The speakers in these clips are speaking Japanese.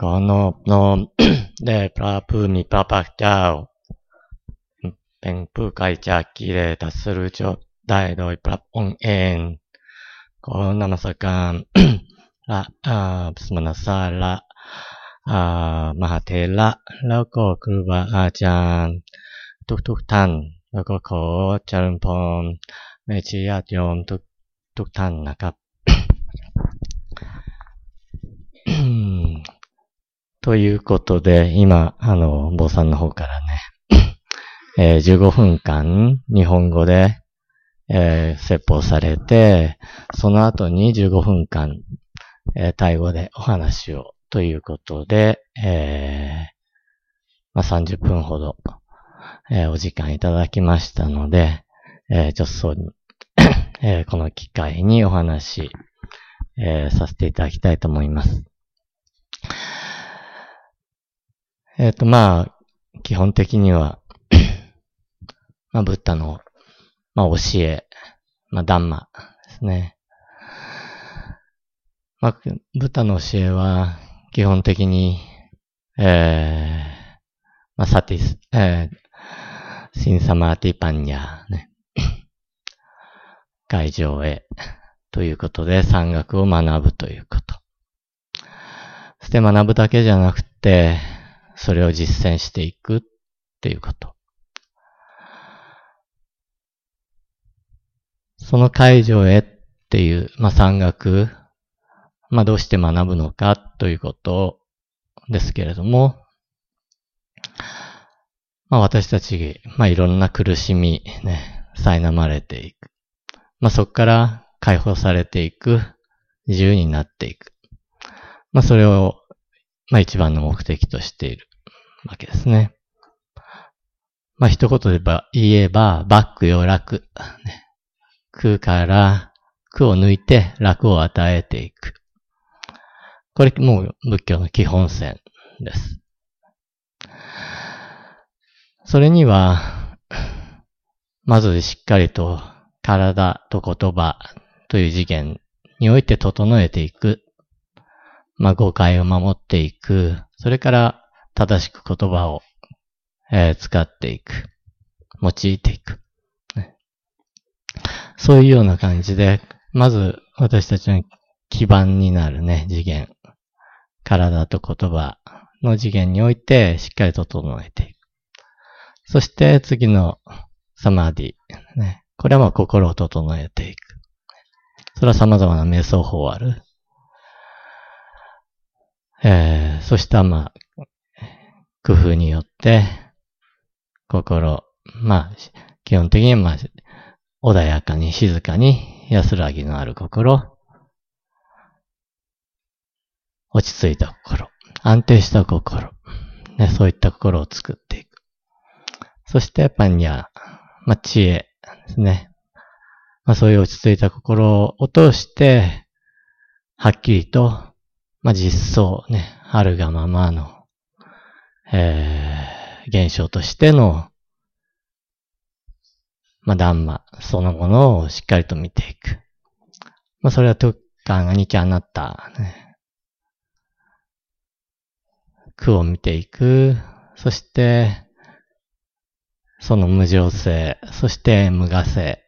ขอนอบน้อมแด่พระผู้มีพระภาคเจ้า เป็นผู้ไกลจากกิเลสตัดสรู้จบได้โดยพระองค์เอง ขอนมัสการพระอาสมณสาระมหาเทระแล้วก็ครูบาอาจารย์ ทุกๆทท่าน แล้วก็ขอเจริญพรแม่ชีญาติโยมทุกทุกท่านนะครับ ということで、今、あの、坊さんの方からね、えー15分間、日本語で、えー説法されて、その後に15分間、えータイ語でお話を、ということで、えーまあ、30分ほど、えお時間いただきましたので、えちょっとそうに、えこの機会にお話、えさせていただきたいと思います。えっ、と、まあ、基本的には、まあ、ブッダの、まあ、教え、まあ、ダンマですね。まあ、ブッダの教えは、基本的に、えー、まあ、サティス、えー、シンサマーティパンニャね。会場へ、ということで、山岳を学ぶということ。そして学ぶだけじゃなくて、それを実践していくっていうこと。その会場へっていう、まあ、山岳、まあ、どうして学ぶのかということですけれども、まあ、私たち、まあ、いろんな苦しみ、ね、苛まれていく。まあ、そこから解放されていく、自由になっていく。まあ、それを、まあ、一番の目的としているわけですね。まあ、一言で言えば、言えばバックよ楽。空から苦を抜いて楽を与えていく。これもう仏教の基本線です。それには、まずしっかりと体と言葉という次元において整えていく。まあ、誤解を守っていく。それから正しく言葉を、えー使っていく。用いていく。そういうような感じで、まず私たちの基盤になるね、次元。体と言葉の次元においてしっかり整えていく。そして次のサマーディ。ね、これはまあ心を整えていく。それは様々な瞑想法ある。えー、そしたまあ、工夫によって、心、まあ、基本的にまあ、穏やかに静かに安らぎのある心、落ち着いた心、安定した心、ね、そういった心を作っていく。そして、パンニャ、まあ、知恵ですね。まあ、そういう落ち着いた心を通して、はっきりと、まあ、実相ね、あるがままの、えー、現象としての、まあ、ダンマそのものをしっかりと見ていく。まあ、それはトゥッカーがニキャなった、ね、苦を見ていく。そして、その無常性、そして無我性、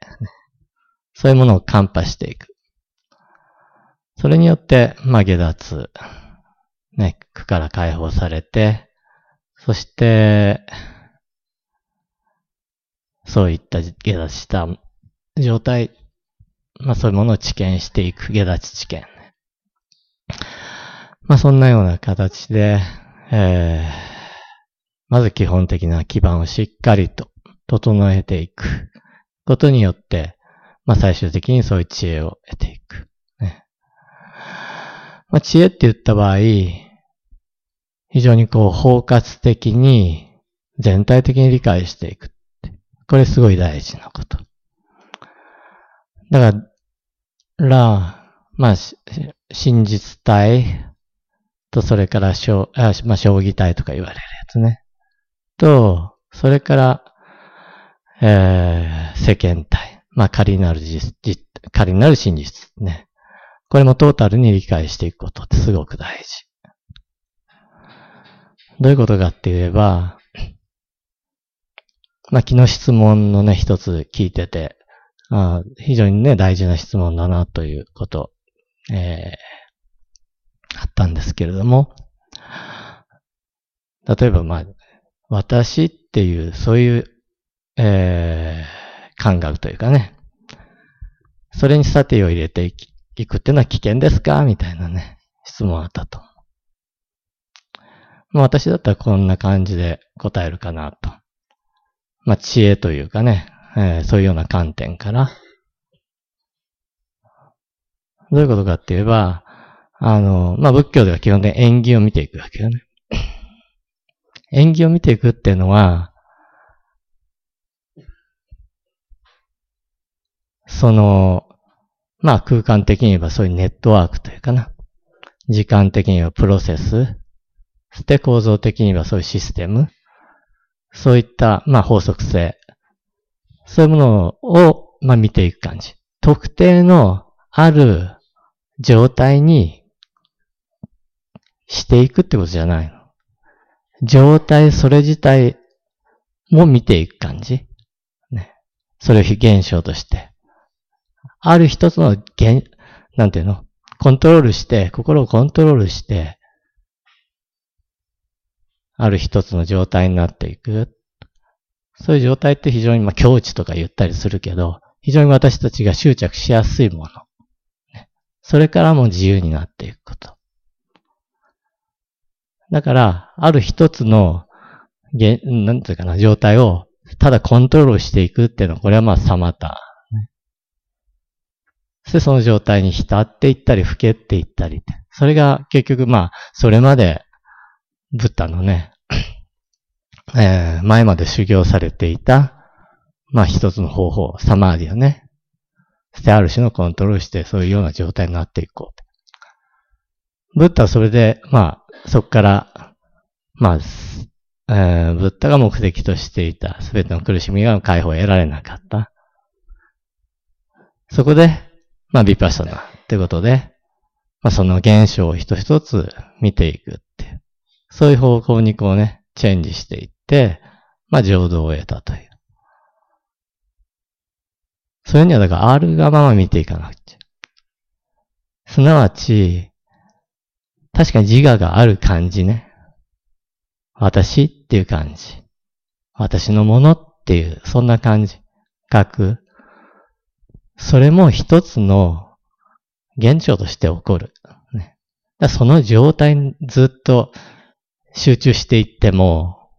そういうものをカンパしていく。それによって、まあ、下脱、ね、苦から解放されて、そして、そういった下脱した状態、まあそういうものを知見していく、下脱知見。まあそんなような形で、えー、まず基本的な基盤をしっかりと整えていくことによって、まあ最終的にそういう知恵を得ていく。ねまあ、知恵って言った場合、非常にこう包括的に全体的に理解していく。これすごい大事なこと。だから、まあ、真実体と、それから将、あまあ、将棋体とか言われるやつね。と、それから、えー、世間体。まあ、仮なる、実仮なる真実ね。これもトータルに理解していくことってすごく大事。どういうことかって言えば、まあ、昨日質問のね、一つ聞いてて、あ非常にね、大事な質問だなということ、えー、あったんですけれども、例えばまあ、私っていう、そういう、えー、感覚というかね、それに査定を入れていくっていうのは危険ですかみたいなね、質問あったと。まあ私だったらこんな感じで答えるかなと。まあ知恵というかね、えー、そういうような観点から、どういうことかって言えば、あの、まあ仏教では基本的に縁起を見ていくわけよね。縁起を見ていくっていうのは、その、まあ空間的に言えばそういうネットワークというかな。時間的にはプロセス。そして構造的にはそういうシステム。そういった、まあ法則性。そういうものを、まあ見ていく感じ。特定のある状態にしていくってことじゃないの。状態それ自体も見ていく感じ。ね。それを非現象として。ある一つの現、なんていうの？コントロールして、心をコントロールして、ある一つの状態になっていく。そういう状態って非常に、まあ、境地とか言ったりするけど、非常に私たちが執着しやすいもの。それからも自由になっていくこと。だから、ある一つの、なんていうかな、状態を、ただコントロールしていくっていうのは、これはまあ、サマタ。そその状態に浸っていったり、老けっていったり。それが結局まあ、それまで、ブッダのね、えー、前まで修行されていた、まあ一つの方法、サマーディをね、してある種のコントロールして、そういうような状態になっていこう。ブッダはそれで、まあ、そこから、まあ、えー、ブッダが目的としていた全ての苦しみが解放を得られなかった。そこで、まあ、ビパッサナってことで、まあ、その現象を一つ一つ見ていく。そういう方向にこうね、チェンジしていって、まあ、浄土を得たという。それにはだからあるがまま見ていかなくちゃ。すなわち、確かに自我がある感じね。私っていう感じ。私のものっていう、そんな感じ。書く。それも一つの現象として起こる。ね、その状態にずっと集中していっても、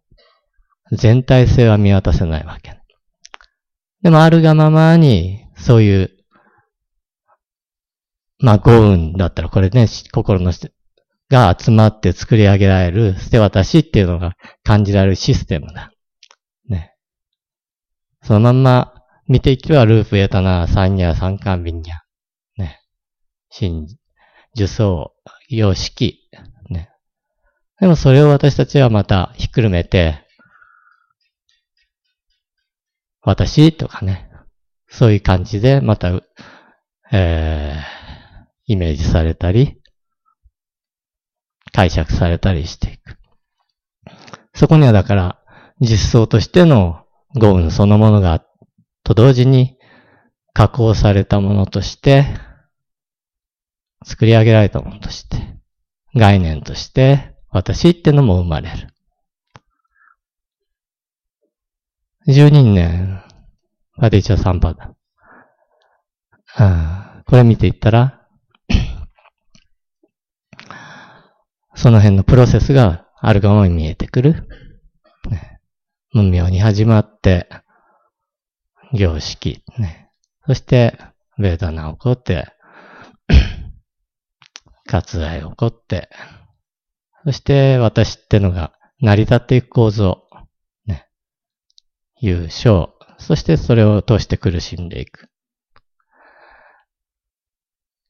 全体性は見渡せないわけ。でもあるがままに、そういう、まあ、豪運だったらこれね、心のが集まって作り上げられる捨て渡しっていうのが感じられるシステムだ。ね。そのまんま見ていけばループエタナ、サンニャ、三冠ビンニャ。ね。真、受想、様式。でもそれを私たちはまたひっくるめて、私とかね、そういう感じでまた、えー、イメージされたり、解釈されたりしていく。そこにはだから、実相としての語運そのものが、と同時に加工されたものとして、作り上げられたものとして、概念として、私ってのも生まれる。12年、パディチャ3パだ。これ見ていったら、その辺のプロセスがあるがままに見えてくる。ね、文明に始まって、行式、ね。そして、ベーダナ起こって、割愛起こって、そして私ってのが成り立っていく構造。ね優勝。そしてそれを通して苦しんでいく。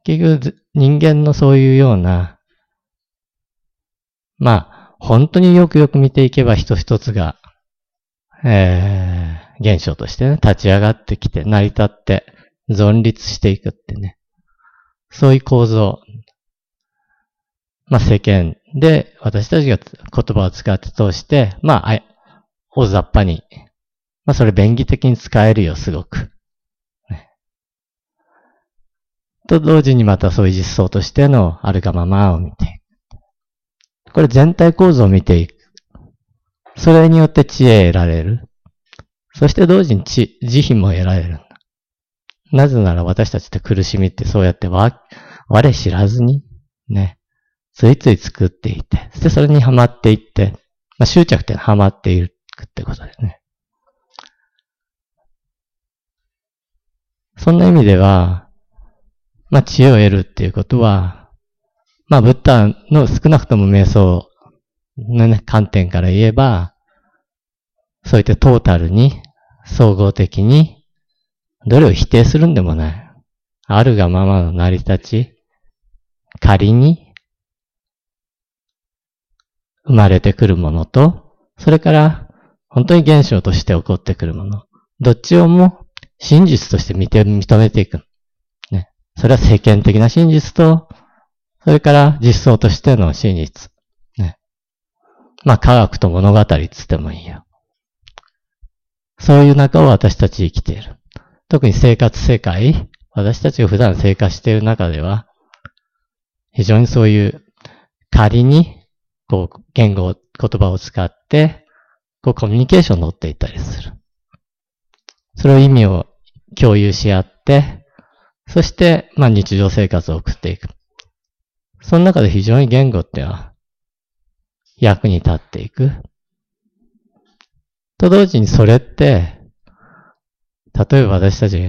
結局、人間のそういうような、まあ、本当によくよく見ていけば一つ一つが、えー、現象としてね、立ち上がってきて、成り立って、存立していくってね。そういう構造。まあ世間で私たちが言葉を使って通して、まあ、大雑把に、まあそれ便宜的に使えるよ、すごく。と同時にまたそういう実装としてのあるがままを見ていく。これ全体構造を見ていく。それによって知恵得られる。そして同時に知、慈悲も得られる。なぜなら私たちって苦しみってそうやってわ、我知らずに、ね、ついつい作っていて、そしてそれにはまっていって、まあ、執着ってはまっていくってことですね。そんな意味では、まあ、知恵を得るっていうことは、まあ、ブッダの少なくとも瞑想のね、観点から言えば、そういったトータルに、総合的に、どれを否定するんでもない。あるがままの成り立ち、仮に、生まれてくるものと、それから、本当に現象として起こってくるもの。どっちをも真実として見て、認めていく。ね。それは世間的な真実と、それから実相としての真実。ね。まあ科学と物語つってもいいよ。そういう中を私たち生きている。特に生活世界、私たちが普段生活している中では、非常にそういう仮に、こう、言語、言葉を使って、こう、コミュニケーションを乗っていったりする。それを意味を共有し合って、そして、まあ日常生活を送っていく。その中で非常に言語ってのは役に立っていく。と同時にそれって、例えば私たち、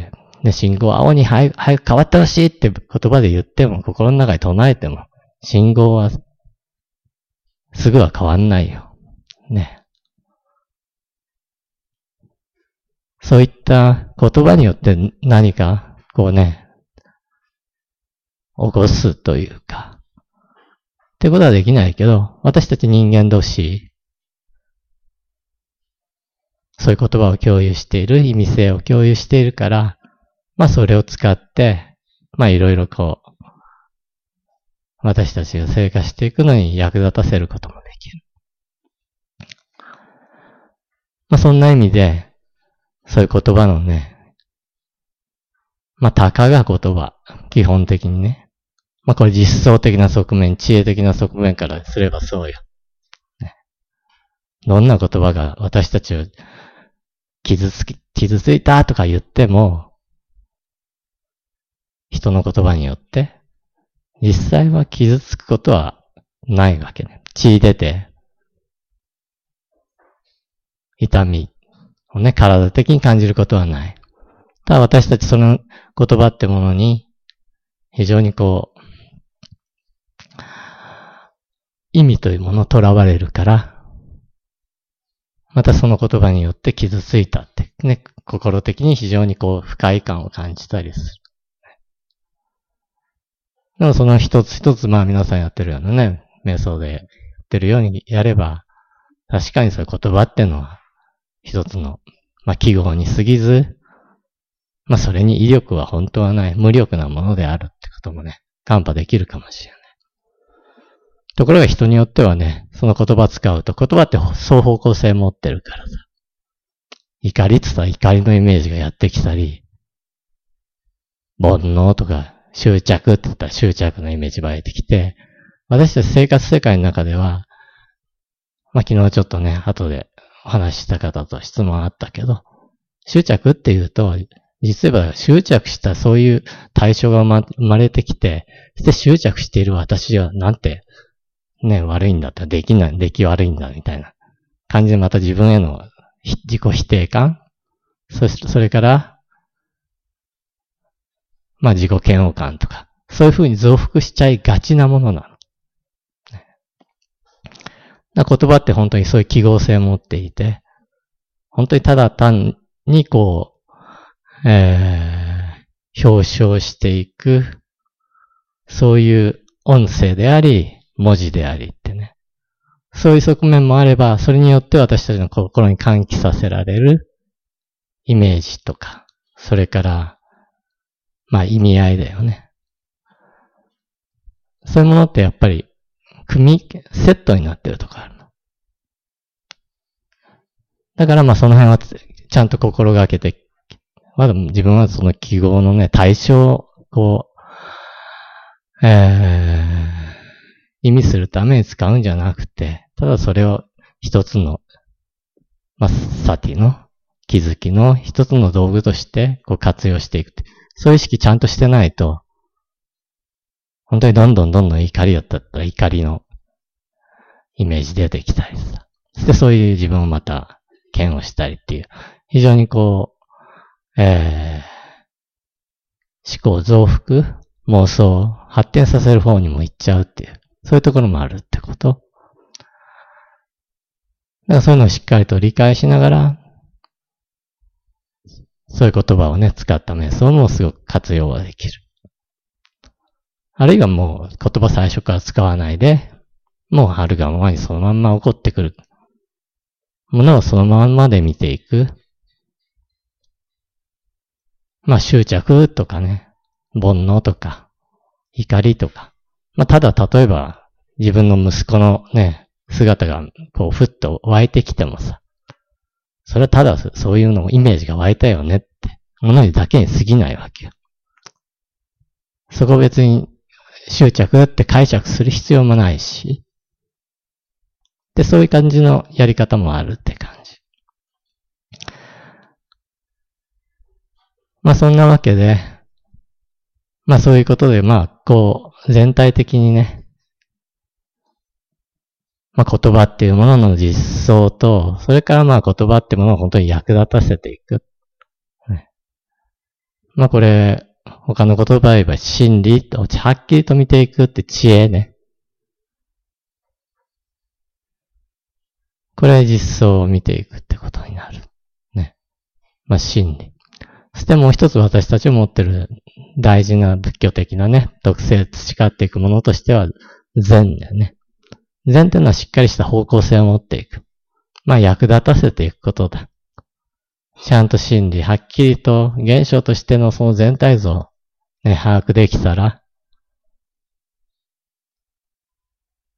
ね、信号青に早く変わってほしいって言葉で言っても、心の中に唱えても、信号はすぐは変わんないよ。ね。そういった言葉によって何か、こうね、起こすというか、ってことはできないけど、私たち人間同士、そういう言葉を共有している、意味性を共有しているから、まあそれを使って、まあいろいろこう、私たちが生活していくのに役立たせることもできる。まあそんな意味で、そういう言葉のね、まあたかが言葉、基本的にね。まあこれ実装的な側面、知恵的な側面からすればそうよ。ね、どんな言葉が私たちを傷つき、傷ついたとか言っても、人の言葉によって、実際は傷つくことはないわけね。血出て、痛みをね、体的に感じることはない。ただ私たちその言葉ってものに、非常にこう、意味というものを囚われるから、またその言葉によって傷ついたってね、心的に非常にこう不快感を感じたりする。でもその一つ一つまあ皆さんやってるようなね、瞑想でやってるようにやれば、確かにそういう言葉っていうのは一つの、まあ記号に過ぎず、まあそれに威力は本当はない、無力なものであるってこともね、看破できるかもしれない。ところが人によってはね、その言葉使うと、言葉って双方向性持ってるからさ。怒りって言ったら怒りのイメージがやってきたり、煩悩とか執着って言ったら執着のイメージ湧いてきて、私たち生活世界の中では、まあ、昨日ちょっとね、後でお話しした方と質問あったけど、執着っていうと、実は執着したそういう対象が生まれてきて、そして執着している私はなんてね、悪いんだったらできない、出来悪いんだ、みたいな感じでまた自分への自己否定感そして、それから、まあ自己嫌悪感とか、そういうふうに増幅しちゃいがちなものなの。言葉って本当にそういう記号性を持っていて、本当にただ単にこう、えー、表彰していく、そういう音声であり、文字でありってね。そういう側面もあれば、それによって私たちの心に喚起させられるイメージとか、それから、まあ意味合いだよね。そういうものってやっぱり組み、セットになってるとこあるの。だからまあその辺はちゃんと心がけて、まだ自分はその記号のね、対象をこう、えー、意味するために使うんじゃなくて、ただそれを一つの、まあ、サティの気づきの一つの道具としてこう活用していく。そういう意識ちゃんとしてないと、本当にどんどんどんどん怒りだったら怒りのイメージ出てきたりさ。そしてそういう自分をまた嫌悪したりっていう、非常にこう、えー、思考増幅、妄想、発展させる方にも行っちゃうっていう、そういうところもあるってこと。だからそういうのをしっかりと理解しながら、そういう言葉をね、使った瞑想もすごく活用はできる。あるいはもう言葉最初から使わないで、もうあるがままにそのまんま起こってくる。ものをそのままで見ていく。まあ執着とかね、煩悩とか、怒りとか。まあただ例えば自分の息子のね、姿がこうふっと湧いてきてもさ、それはただそういうのイメージが湧いたよね、ものにだけに過ぎないわけよ。そこ別に執着って解釈する必要もないし、で、そういう感じのやり方もあるって感じ。まあそんなわけで、まあそういうことで、まあこう、全体的にね、まあ言葉っていうものの実相と、それからまあ言葉ってものを本当に役立たせていく。ね、まあこれ、他の言葉言えば真理と、はっきりと見ていくって知恵ね。これ実相を見ていくってことになる。ね。まあ真理。そしてもう一つ私たちを持ってる大事な仏教的なね、特性培っていくものとしては善だよね。善っていうのはしっかりした方向性を持っていく。まあ役立たせていくことだ。ちゃんと真理、はっきりと現象としてのその全体像、ね、把握できたら、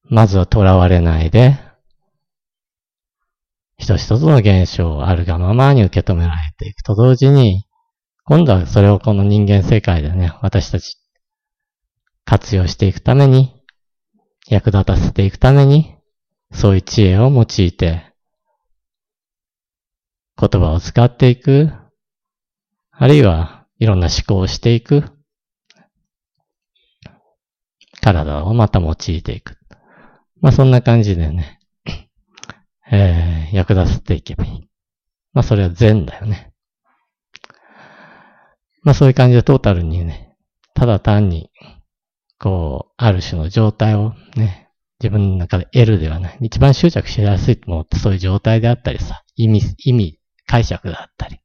まずは囚われないで、一つ一つの現象をあるがままに受け止められていくと同時に、今度はそれをこの人間世界でね、私たち活用していくために、役立たせていくために、そういう知恵を用いて、言葉を使っていく、あるいはいろんな思考をしていく、体をまた用いていく。まあそんな感じでね、えー、役立てていけばいい。まあそれは善だよね。まあそういう感じでトータルにね、ただ単に、こう、ある種の状態をね、自分の中で得るではない。一番執着しやすいものってそういう状態であったりさ、意味、意味、解釈だったり。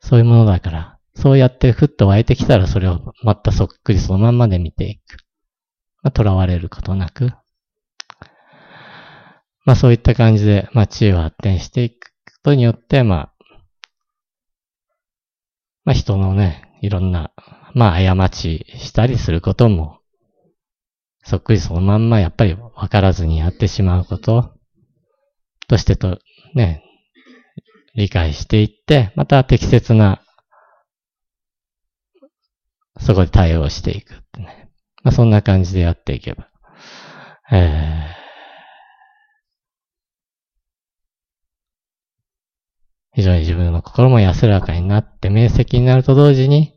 そういうものだから、そうやってふっと湧いてきたらそれをまたそっくりそのまんまで見ていく。まあ、囚われることなく。まあそういった感じで、まあ知恵を発展していくことによって、まあ、まあ人のね、いろんな、まあ過ちしたりすることも、そっくりそのまんまやっぱり分からずにやってしまうこととしてと、ね、理解していって、また適切な、そこで対応していくってね。まあ、そんな感じでやっていけば、えー、非常に自分の心も安らかになって明晰になると同時に、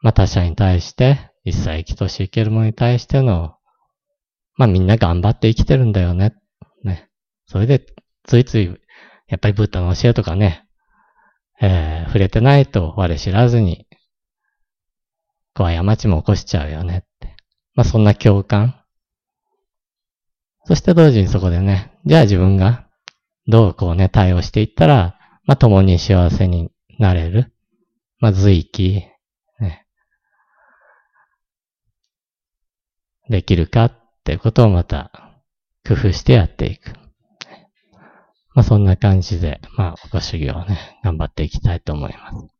まあ他者に対して、一切生きとし生けるものに対しての、まあみんな頑張って生きてるんだよね。ね。それで、ついついやっぱりブッダの教えとかね、えー、触れてないと我知らずに、こう過ちも起こしちゃうよねって。まあそんな共感。そして同時にそこでね、じゃあ自分がどうこうね、対応していったら、まあ共に幸せになれる。まあ随気、ね。できるかっていうことをまた工夫してやっていく。まあそんな感じで、まあご修行をね、頑張っていきたいと思います。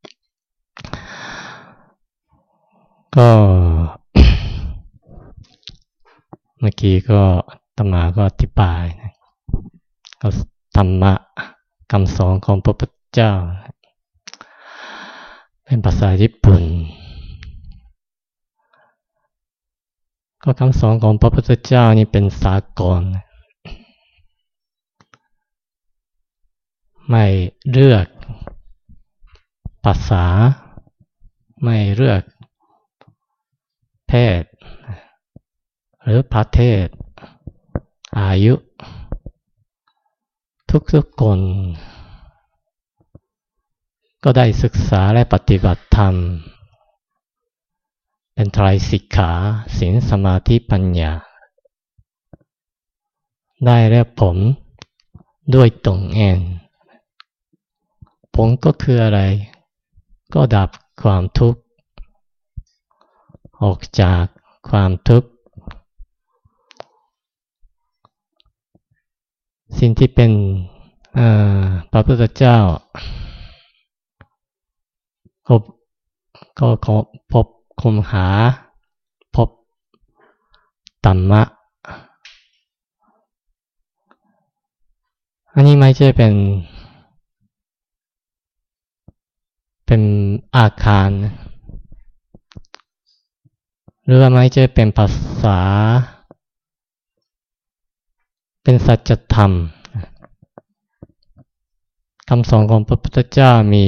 こう、 เมื่อกี้ก็ตมาก็อธิบายนะก็ธรรมะคำสอนของพระพุทธเจ้า เป็นภาษาญี่ปุ่น ก็คำสอนของพระพุทธเจ้านี่เป็นสากล ไม่เลือกภาษา ไม่เลือกเพศหรือประเทศ อายุ ทุกๆคน ก็ได้ศึกษาและปฏิบัติธรรม เป็นไตรสิกขาศีลสมาธิปัญญา ได้แล้วผลด้วยตรงเอง ลก็คืออะไร ก็ดับความทุกข์ ออกจากความทุกข์สิ่งที่เป็นพระพุทธเจ้าก็ก็พบคมหา พบธรรมะ อันนี้ไม่ใช่เป็น เป็นอาคาร หรือว่าไม่ใช่เป็นภาษา เป็นสัจธรรมคำสอนของพระพุทธเจ้ามี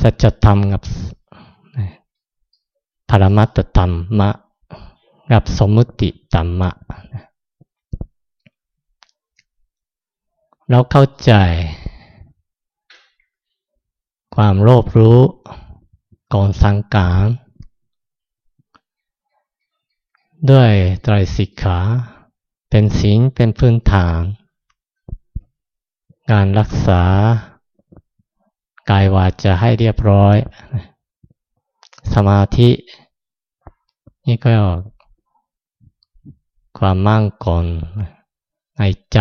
สัจธรรมกับปรมัตธรรมะกับสมมติธรรมะ เราเข้าใจ ความโลภรู้ก่อนสังการด้วยไตรสิกขาเป็นศีลเป็นพื้นฐาน การรักษากายวาจาให้เรียบร้อย สมาธิ นี่ก็ความมั่งคงในใจ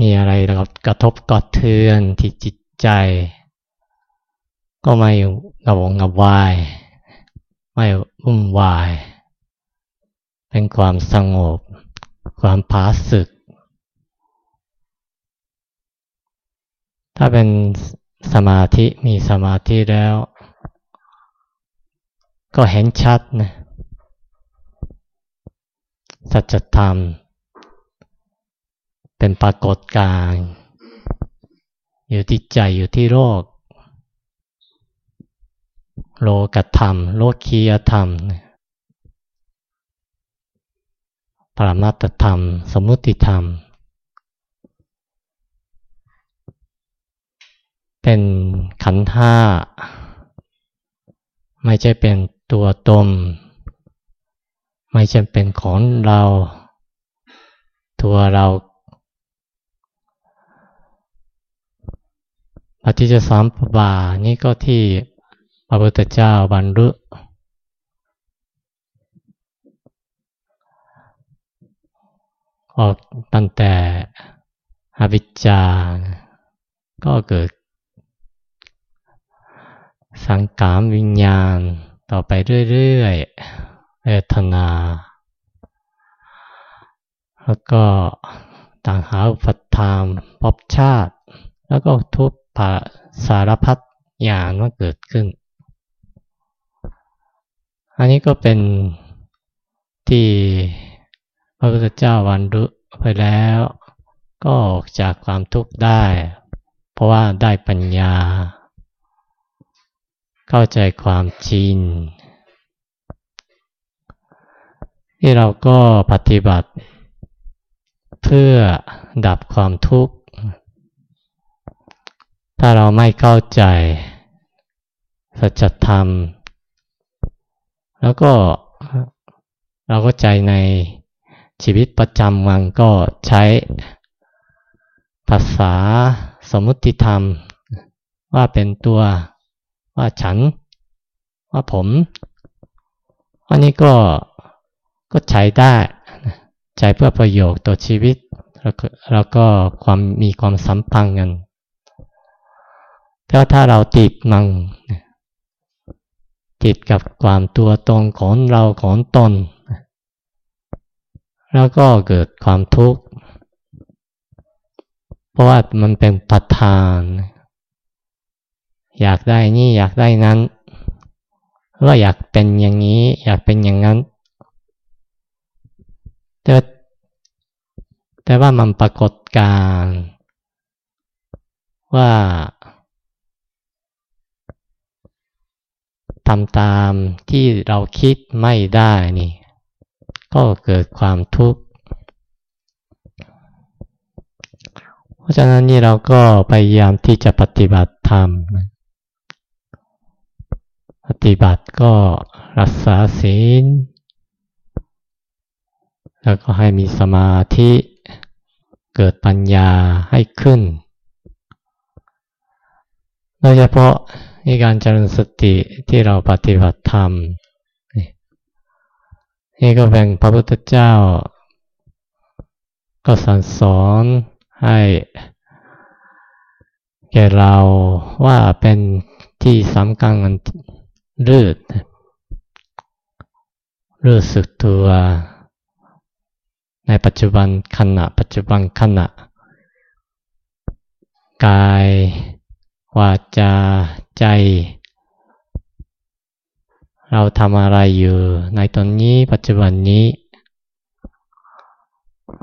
มีอะไรกระทบกระเทือนที่จิตใจ ก็ไม่กระวงกระวาย ไม่วุ่นวาย เป็นความสงบ ความผาสึก ถ้าเป็นสมาธิมีสมาธิแล้ว ก็เห็นชัดนะสัจธรรม เป็นปรากฏการณ์อยู่ที่ใจอยู่ที่โลก โลกธรรม โลกียธรรม ปรมัตธรรม สมุติธรรม เป็นขันธ์ห้าไม่ใช่เป็นตัวตนไม่ใช่เป็นของเรา ตัวเรา ปฏิจจสามปบานี่ก็ที่พระพุทธเจ้าบรรลุออกตั้งแต่อวิชชาก็เกิด สังขารวิญญาณต่อไปเรื่อยๆเอทนา แล้วก็ต่างหาอุปทานพบชาติ แล้วก็ทุก สารพัดอย่างว่าเกิดขึ้น อันนี้ก็เป็นที่พระพุทธเจ้าวันรุไปแล้ว ก็ออกจากความทุกข์ได้ เพราะว่าได้ปัญญา เข้าใจความจริงที่เราก็ปฏิบัติ เพื่อดับความทุกข์ ถ้าเราไม่เข้าใจสัจธรรม แล้วก็เราก็ใจในชีวิตประจำวันก็ใช้ภาษาสมมติธรรม ว่าเป็นตัวว่าฉัน ว่าผม อันนี้ก็ก็ใช้ได้ ใช้เพื่อประโยชน์ต่อชีวิต แล้วก็ความมีความสัมพันธ์กัน แต่ถ้าเราติดมังติดกับความตัวตนของเราของตน แล้วก็เกิดความทุกข์ เพราะว่ามันเป็นปัจทาน อยากได้นี่อยากได้นั้นว่าอยากเป็นอย่างนี้ อยากเป็นอย่างนั้น แต่แต่ว่ามันปรากฏการว่า ทำตามที่เราคิดไม่ได้นี่ ก็เกิดความทุกข์ เพราะฉะนั้นนี่เราก็พยายามที่จะปฏิบัติธรรม ปฏิบัติก็รักษาศีล แล้วก็ให้มีสมาธิเกิดปัญญาให้ขึ้น โดยเฉพาะ นี่การเจริญสติที่เราปฏิบัติธรรม นี่ก็เป็นพระพุทธเจ้า ก็สั่งสอนให้แก่เราว่าเป็นที่สำคัญอันลืดรู้สึกตัวในปัจจุบันขณะ ปัจจุบันขณะ กายวาจา ใจ เราทำอะไรอยู่ ในตอนนี้ปัจจุบันนี้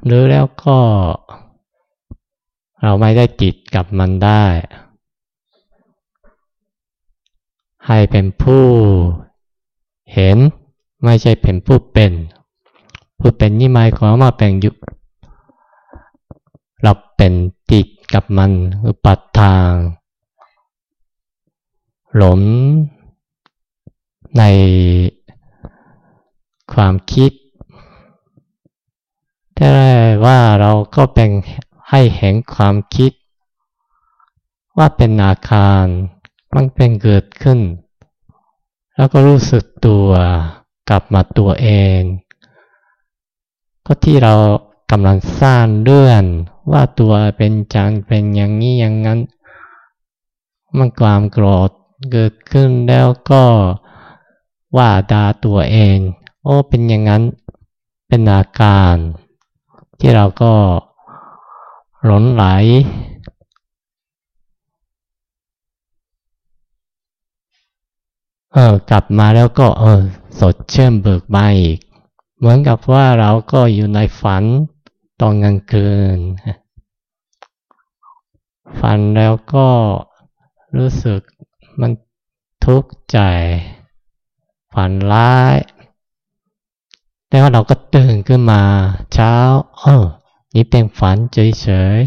หรือแล้วก็ เราไม่ได้ติดกับมันได้ ให้เป็นผู้เห็นไม่ใช่เป็นผู้เป็น ผู้เป็นนี่หมายความว่าเป็นยุเราเป็นติดกับมันอุปัฏทาง หลงในความคิด แต่ว่าเราก็เป็นให้เห็นความคิด ว่าเป็นอาคารมันเป็นเกิดขึ้น แล้วก็รู้สึกตัวกลับมาตัวเอง ก็ที่เรากำลังสร้างเรื่อง ว่าตัวเป็นจังเป็นอย่างนี้อย่างนั้น มันความโกรธ เกิดขึ้นแล้วก็ว่าดาตัวเอง โอ้เป็นอย่างนั้นเป็นอาการ ที่เราก็หลนไหล เออกลับมาแล้วก็เออสดเชื่อมเบิกบานอีก เหมือนกับว่าเราก็อยู่ในฝันตอนกลางคืนฝันแล้วก็รู้สึก มันทุกข์ใจ ฝันร้าย แล้วเราก็ตื่นขึ้นมาเช้าเออนี่เป็นฝันเฉย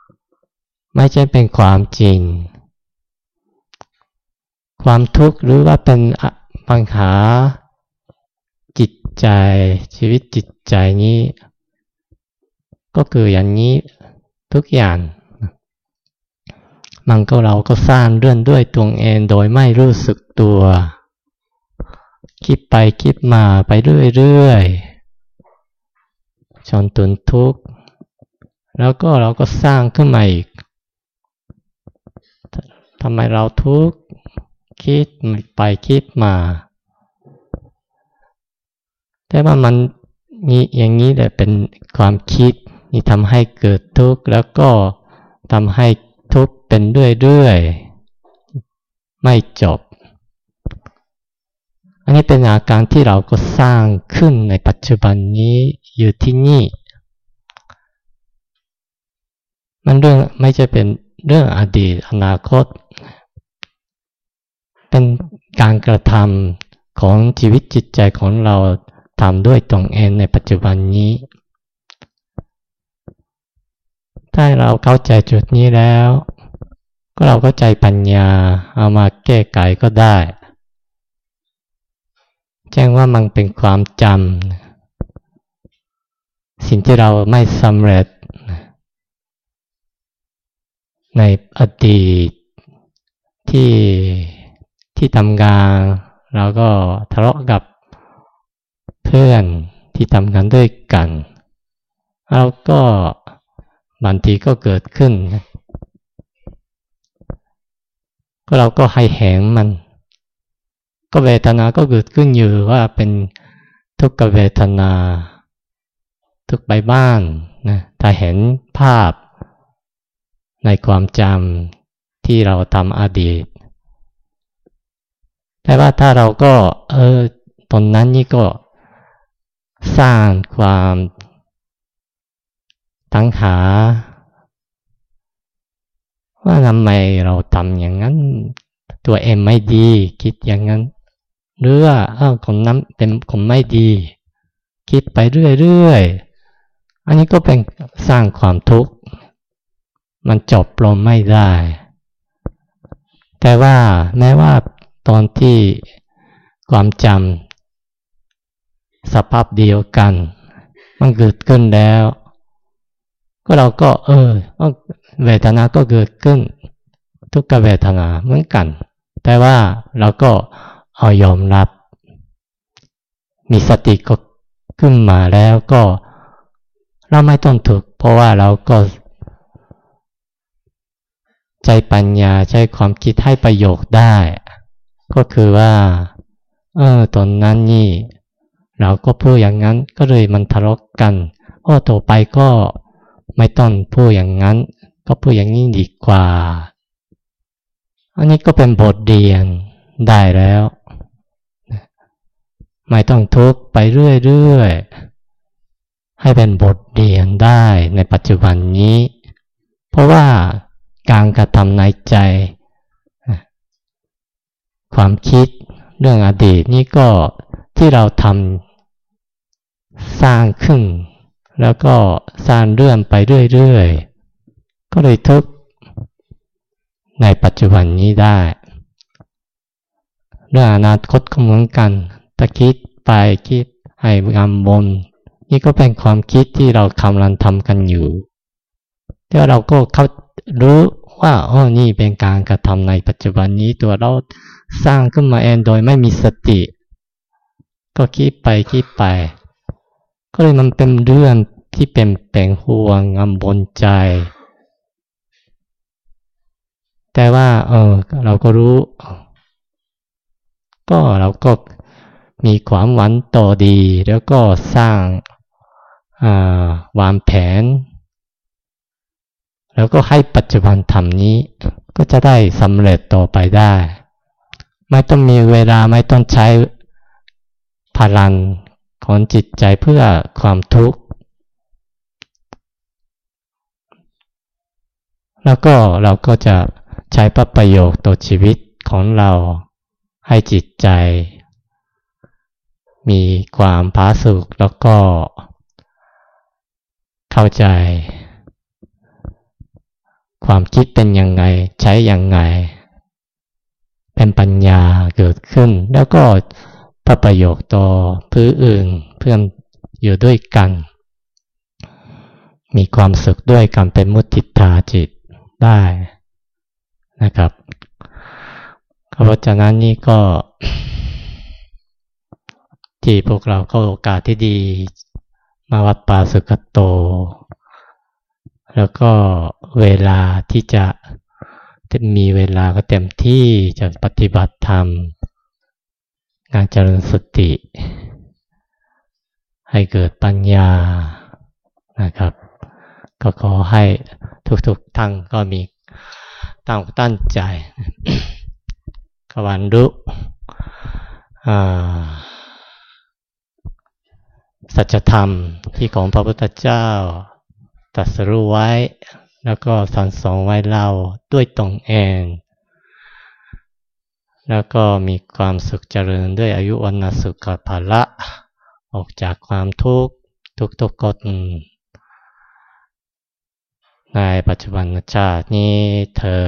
ๆ ไม่ใช่เป็นความจริง ความทุกข์หรือว่าเป็นปัญหาจิตใจชีวิตจิตใจนี้ ก็คืออย่างนี้ทุกอย่าง มันก็เราก็สร้างเรื่องด้วยตัวเองโดยไม่รู้สึกตัว คิดไปคิดมาไปเรื่อยๆจนตุนทุกข์ แล้วก็เราก็สร้างขึ้นมาอีกทำไมเราทุกข์คิดไปคิดมา แต่ว่ามันมีอย่างนี้แต่เป็นความคิดนี่ทำให้เกิดทุกข์แล้วก็ทำให้ ทุกข์เป็นเรื่อยๆ ไม่จบ อันนี้เป็นอาการที่เราก็สร้างขึ้นในปัจจุบันนี้อยู่ที่นี่ มันเรื่องไม่ใช่เป็นเรื่องอดีตอนาคต เป็นการกระทำของชีวิตจิตใจของเราทำด้วยตรงเองในปัจจุบันนี้ ถ้าเราเข้าใจจุดนี้แล้ว ก็เราก็ใจปัญญาเอามาแก้ไขก็ได้ แจ้งว่ามันเป็นความจำสิ่งที่เราไม่สำเร็จ ในอดีตที่ที่ทำงานเราก็ทะเลาะกับเพื่อนที่ทำงานด้วยกัน เราก็ บางทีก็เกิดขึ้นก็เราก็ให้เห็นมัน ก็เวทนาก็เกิดขึ้นอยู่ว่าเป็นทุกขเวทนา ทุกใบบ้านนะถ้าเห็นภาพ ในความจำที่เราทำอดีต แต่ว่าถ้าเราก็เออตอนนั้นนี่ก็สร้างความ ตังหา ว่าทำไมเราทำอย่างนั้น ตัวเองไม่ดี คิดอย่างนั้น หรือว่าเออคนนั้นเป็นคนไม่ดี คิดไปเรื่อยๆ อันนี้ก็เป็นสร้างความทุกข์ มันจบลงไม่ได้ แต่ว่าแม้ว่าตอนที่ความจำสภาพเดียวกัน มันเกิดขึ้นแล้ว ก็เราก็ เออเวทนาก็เกิดขึ้น ทุกขเวทนาเหมือนกัน แต่ว่าเราก็เอายอมรับ มีสติก็ขึ้นมาแล้วก็เราไม่ต้องถูก เพราะว่าเราก็ใจปัญญาใช้ความคิดให้ประโยชน์ได้ ก็คือว่า เออตอนนั้นนี่ เราก็พูดอย่างนั้นก็เลยมันทะเลาะกกันโอ้ต่อไปก็ ไม่ต้องพูดอย่างนั้น ก็พูดอย่างนี้ดีกว่า อันนี้ก็เป็นบทเรียนได้แล้ว ไม่ต้องทุกไปเรื่อยๆ ให้เป็นบทเรียนได้ในปัจจุบันนี้ เพราะว่าการกระทำในใจ ความคิดเรื่องอดีตนี่ก็ที่เราทำสร้างขึ้น แล้วก็สร้างเรื่องไปเรื่อยๆ ก็เลยทุกในปัจจุบันนี้ได้ เรื่องอนาคตก็เหมือนกันตะคิดไปคิดให้งามบน นี่ก็เป็นความคิดที่เรากำลังทำกันอยู่แต่เราก็เขารู้ว่าอ๋อนี่เป็นการกระทำในปัจจุบันนี้ตัวเราสร้างขึ้นมาเองโดยไม่มีสติ ก็คิดไปคิดไป ก็เลยมันเป็นเรื่องที่เป็นแปลงห่วงงำบนใจ แต่ว่า เออ เราก็รู้ ก็เราก็มีความหวังต่อดี แล้วก็สร้างวางแผน แล้วก็ให้ปัจจุบันทำนี้ ก็จะได้สำเร็จต่อไปได้ ไม่ต้องมีเวลาไม่ต้องใช้พลัง ของจิตใจเพื่อความทุกข์ แล้วก็เราก็จะใช้ประโยชน์ต่อชีวิตของเราให้จิตใจ มีความผาสุกแล้วก็ เข้าใจ ความคิดเป็นยังไงใช้ยังไง เป็นปัญญาเกิดขึ้นแล้วก็ พระประโยคต่อพื้นอื่นเพื่อนอยู่ด้วยกัน มีความสุขด้วยกันเป็นมุติตาจิตได้นะครับเพราะฉะนั้นนี่ก็ ที่พวกเราก็โอกาสที่ดี มาวัดป่าสุกโต แล้วก็เวลาที่จะมีเวลาก็เต็มที่จะปฏิบัติธรรม การเจริญสติ ให้เกิดปัญญานะครับ ก็ขอให้ทุกๆท่านก็มีตั้งตั้งใจกวันรุสัจธรรมที่ของพระพุทธเจ้าตรัสรู้ไว้ แล้วก็สอนสอนไว้เราด้วยตรงเอง แล้วก็มีความสุขเจริญด้วยอายุวันสุขภาละออกจากความทุกข์ทุกทุกกฎในปัจจุบันชาตินี้เธอ